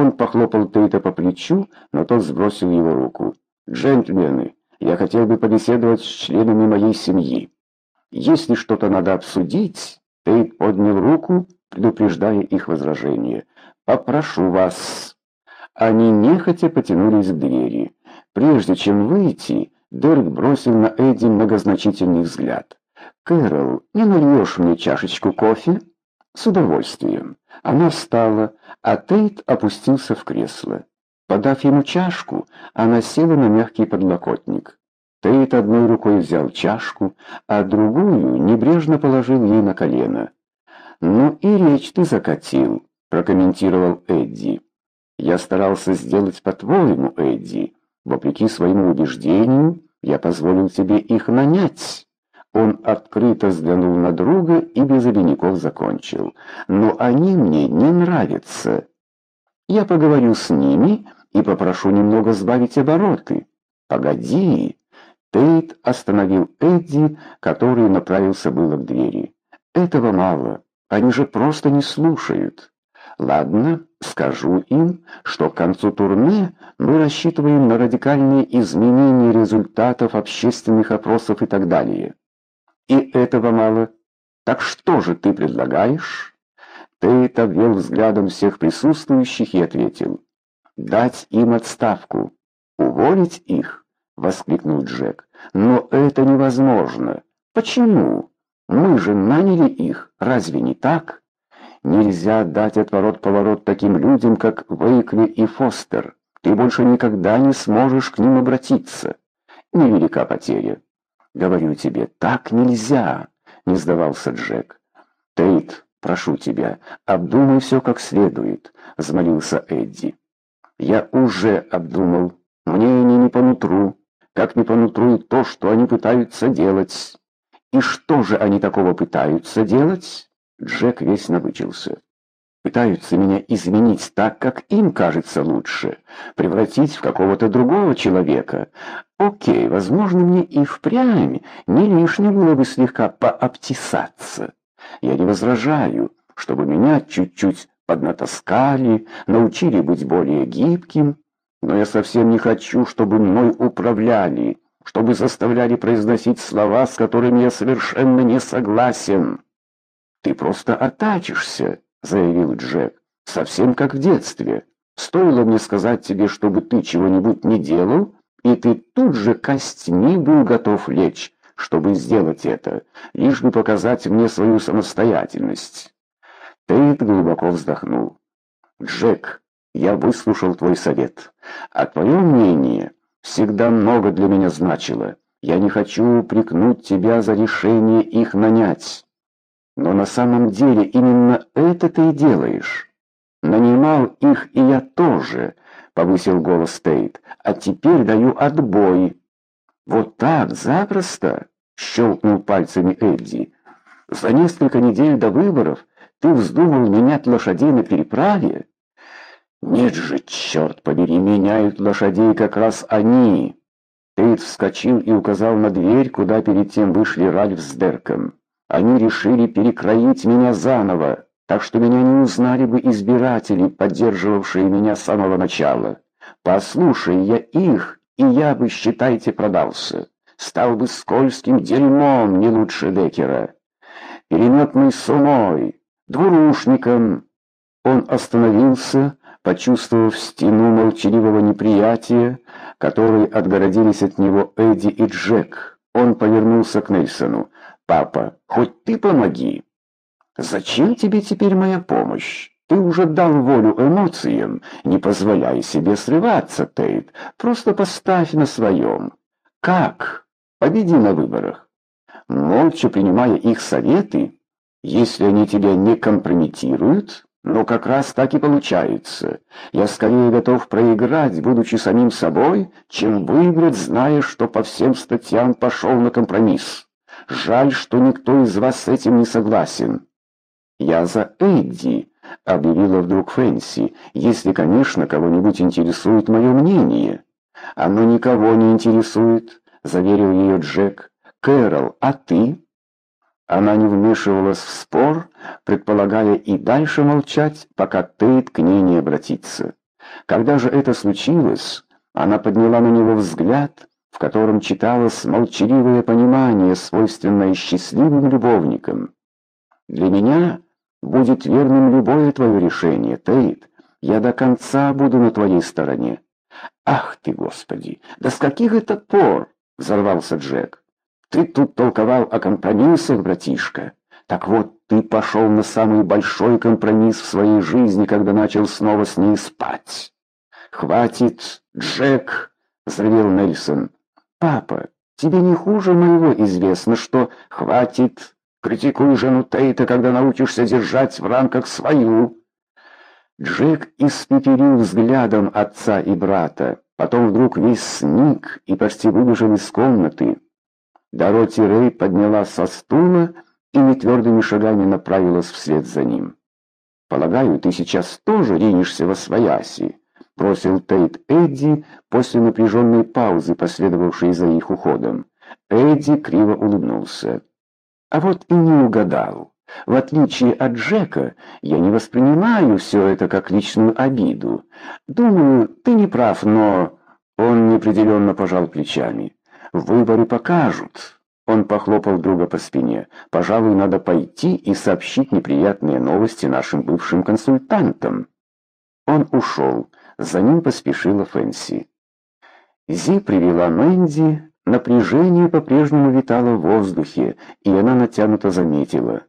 Он похлопал Тейта по плечу, но тот сбросил его руку. «Джентльмены, я хотел бы побеседовать с членами моей семьи. Если что-то надо обсудить...» Тейт поднял руку, предупреждая их возражение. «Попрошу вас...» Они нехотя потянулись к двери. Прежде чем выйти, Дерек бросил на Эдди многозначительный взгляд. «Кэрол, не нальешь мне чашечку кофе?» «С удовольствием». Она встала, а Тейт опустился в кресло. Подав ему чашку, она села на мягкий подлокотник. Тейт одной рукой взял чашку, а другую небрежно положил ей на колено. «Ну и речь ты закатил», — прокомментировал Эдди. «Я старался сделать по-твоему, Эдди. Вопреки своему убеждению, я позволил тебе их нанять». Он открыто взглянул на друга и без обиняков закончил. «Но они мне не нравятся. Я поговорю с ними и попрошу немного сбавить обороты». «Погоди!» Тейт остановил Эдди, который направился было к двери. «Этого мало. Они же просто не слушают. Ладно, скажу им, что к концу турне мы рассчитываем на радикальные изменения результатов общественных опросов и так далее». И этого мало. Так что же ты предлагаешь? Тейт обвел взглядом всех присутствующих и ответил. Дать им отставку. Уволить их? Воскликнул Джек. Но это невозможно. Почему? Мы же наняли их, разве не так? Нельзя дать отворот-поворот таким людям, как Вейкли и Фостер. Ты больше никогда не сможешь к ним обратиться. Невелика потеря. Говорю тебе, так нельзя, не сдавался Джек. Тейт, прошу тебя, обдумай все как следует, взмолился Эдди. Я уже обдумал. Мне они не по нутру, как не по нутру то, что они пытаются делать. И что же они такого пытаются делать? Джек весь набычился. Пытаются меня изменить так, как им кажется лучше, превратить в какого-то другого человека. Окей, возможно, мне и впрямь не лишнее было бы слегка пообтесаться. Я не возражаю, чтобы меня чуть-чуть поднатаскали, научили быть более гибким, но я совсем не хочу, чтобы мной управляли, чтобы заставляли произносить слова, с которыми я совершенно не согласен. Ты просто оттачишься. — заявил Джек. «Совсем как в детстве. Стоило мне сказать тебе, чтобы ты чего-нибудь не делал, и ты тут же костьми был готов лечь, чтобы сделать это, лишь бы показать мне свою самостоятельность». Тейт глубоко вздохнул. «Джек, я выслушал твой совет, а твое мнение всегда много для меня значило. Я не хочу упрекнуть тебя за решение их нанять». Но на самом деле именно это ты и делаешь. Нанимал их и я тоже, повысил голос Тейт. А теперь даю отбой. Вот так, запросто, щелкнул пальцами Эдди. За несколько недель до выборов ты вздумал менять лошадей на переправе? Нет же, черт побери, меняют лошадей как раз они. Тейт вскочил и указал на дверь, куда перед тем вышли Ральф с Дерком. Они решили перекроить меня заново, так что меня не узнали бы избиратели, поддерживавшие меня с самого начала. Послушай я их, и я бы, считайте, продался. Стал бы скользким дерьмом не лучше Декера. Переметной сумой, двурушником. Он остановился, почувствовав стену молчаливого неприятия, которой отгородились от него Эдди и Джек. Он повернулся к Нельсону. Папа, хоть ты помоги. Зачем тебе теперь моя помощь? Ты уже дал волю эмоциям, не позволяй себе срываться, Тейт. Просто поставь на своем. Как? Победи на выборах. Молча принимая их советы, если они тебя не компрометируют, но как раз так и получается. Я скорее готов проиграть, будучи самим собой, чем выиграть, зная, что по всем статьям пошел на компромисс. Жаль, что никто из вас с этим не согласен. Я за Эдди, объявила вдруг Фэнси, если, конечно, кого-нибудь интересует мое мнение. Оно никого не интересует, заверил ее Джек. Кэрол, а ты? Она не вмешивалась в спор, предполагая и дальше молчать, пока Тейт к ней не обратится. Когда же это случилось, она подняла на него взгляд, котором читалось молчаливое понимание, свойственное счастливым любовникам. «Для меня будет верным любое твое решение, Тейт. Я до конца буду на твоей стороне». «Ах ты, Господи! Да с каких это пор?» — взорвался Джек. «Ты тут толковал о компромиссах, братишка. Так вот, ты пошел на самый большой компромисс в своей жизни, когда начал снова с ней спать». «Хватит, Джек!» — взревел Нельсон. «Папа, тебе не хуже моего известно, что хватит. Критикуй жену Тейта, когда научишься держать в рамках свою». Джек испепелил взглядом отца и брата, потом вдруг весь сник и почти выбежал из комнаты. Дороти Рэй поднялась со стула и нетвердыми шагами направилась вслед за ним. «Полагаю, ты сейчас тоже ринешься во свояси?» — бросил Тейт Эдди после напряженной паузы, последовавшей за их уходом. Эдди криво улыбнулся. «А вот и не угадал». В отличие от Джека, я не воспринимаю все это как личную обиду. Думаю, ты не прав, но...» Он неопределенно пожал плечами. «Выборы покажут». Он похлопал друга по спине. «Пожалуй, надо пойти и сообщить неприятные новости нашим бывшим консультантам». Он ушел. За ним поспешила Фэнси. Зи привела Мэнди. Напряжение по-прежнему витало в воздухе, и она натянуто заметила.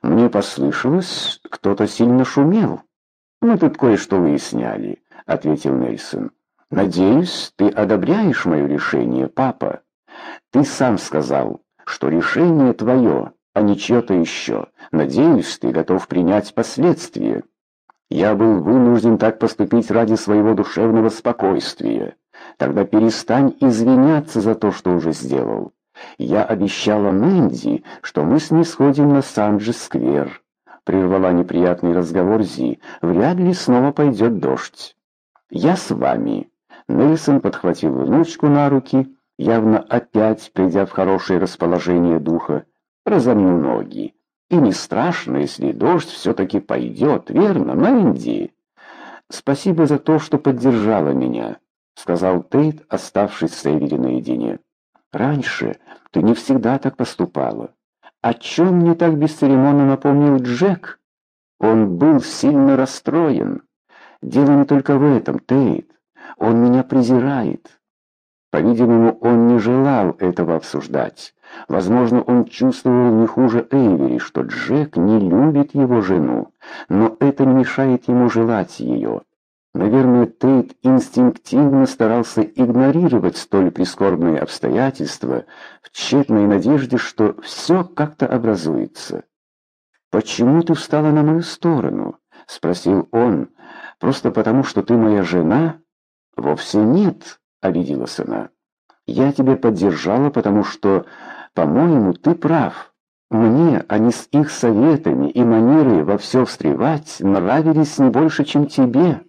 Мне послышалось, кто-то сильно шумел. Мы тут кое-что выясняли, ответил Нельсон. Надеюсь, ты одобряешь мое решение, папа. Ты сам сказал, что решение твое, а не чье-то еще. Надеюсь, ты готов принять последствия. Я был вынужден так поступить ради своего душевного спокойствия. Тогда перестань извиняться за то, что уже сделал. Я обещала Мэнди, что мы с ней сходим на Санджи-сквер. Прервала неприятный разговор Зи. Вряд ли снова пойдет дождь. Я с вами. Нельсон подхватил внучку на руки, явно опять придя в хорошее расположение духа. Разомнул ноги. И не страшно, если дождь все-таки пойдет, верно, Мэнди? Спасибо за то, что поддержала меня, сказал Тейт, оставшись с Эвери наедине. Раньше ты не всегда так поступала. О чем мне так бесцеремонно напомнил Джек? Он был сильно расстроен. Дело не только в этом, Тейт. Он меня презирает. По-видимому, он не желал этого обсуждать. Возможно, он чувствовал не хуже Эйвери, что Джек не любит его жену, но это не мешает ему желать ее. Наверное, Тейт инстинктивно старался игнорировать столь прискорбные обстоятельства в тщетной надежде, что все как-то образуется. «Почему ты встала на мою сторону?» — спросил он. «Просто потому, что ты моя жена?» «Вовсе нет», — обиделась она. «Я тебя поддержала, потому что, по-моему, ты прав. Мне они с их советами и манерой во все встревать нравились не больше, чем тебе».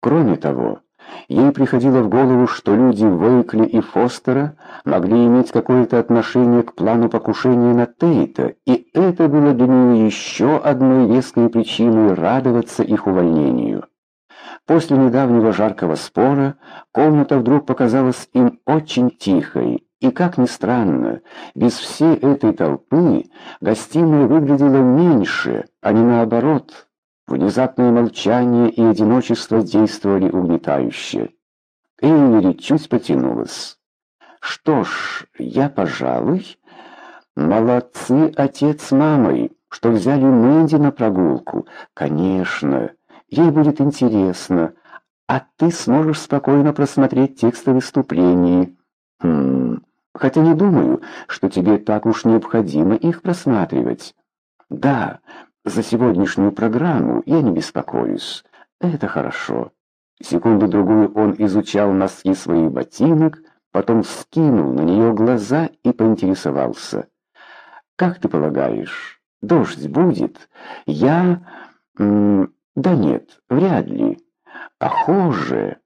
Кроме того, ей приходило в голову, что люди Вейкли и Фостера могли иметь какое-то отношение к плану покушения на Тейта, и это было для нее еще одной веской причиной радоваться их увольнению. После недавнего жаркого спора комната вдруг показалась им очень тихой, и, как ни странно, без всей этой толпы гостиная выглядела меньше, а не наоборот – Внезапное молчание и одиночество действовали угнетающе. Эйвери чуть потянулась. «Что ж, я, пожалуй...» «Молодцы отец с мамой, что взяли Мэнди на прогулку. Конечно, ей будет интересно, а ты сможешь спокойно просмотреть тексты выступлений. Хм, хотя не думаю, что тебе так уж необходимо их просматривать. Да, за сегодняшнюю программу я не беспокоюсь. Это хорошо. Секунду-другую он изучал носки своих ботинок, потом скинул на нее глаза и поинтересовался. «Как ты полагаешь, дождь будет? Я... Да нет, вряд ли. Похоже...»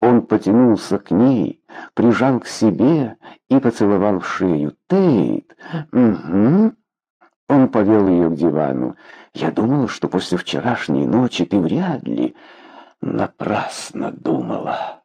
Он потянулся к ней, прижал к себе и поцеловал в шею. «Тейт! Угу!» Он повел ее к дивану. «Я думал, что после вчерашней ночи ты вряд ли...» напрасно думала.